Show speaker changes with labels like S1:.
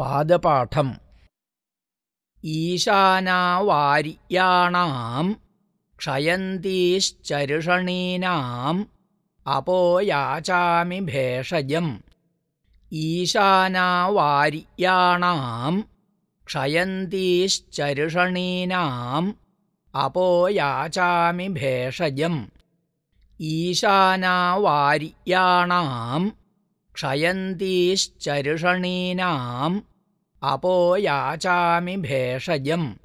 S1: पादपाठम्। ईशानावार्याणाम् क्षयन्तीश्चरुषणीनाम् अपो याचामि भेषजम्। ईशानावार्याणाम् क्षयन्तीश्चरुषणीनाम् 阿波呀家名牌摄影